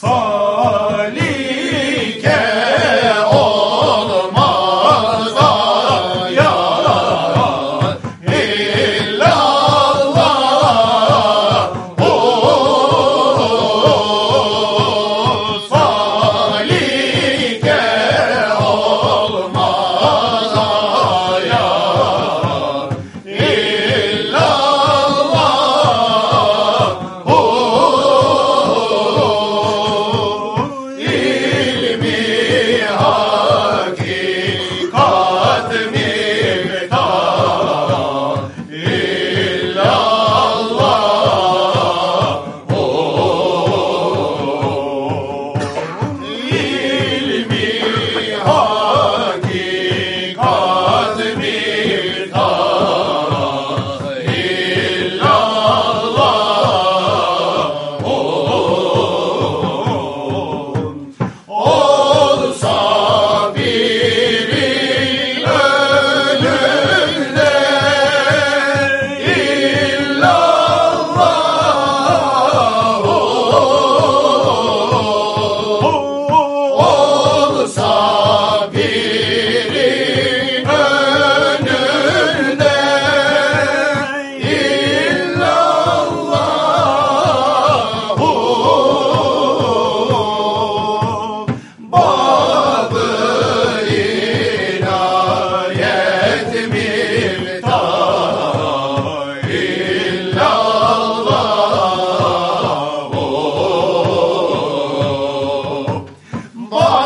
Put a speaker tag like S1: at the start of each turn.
S1: Fall. Boy.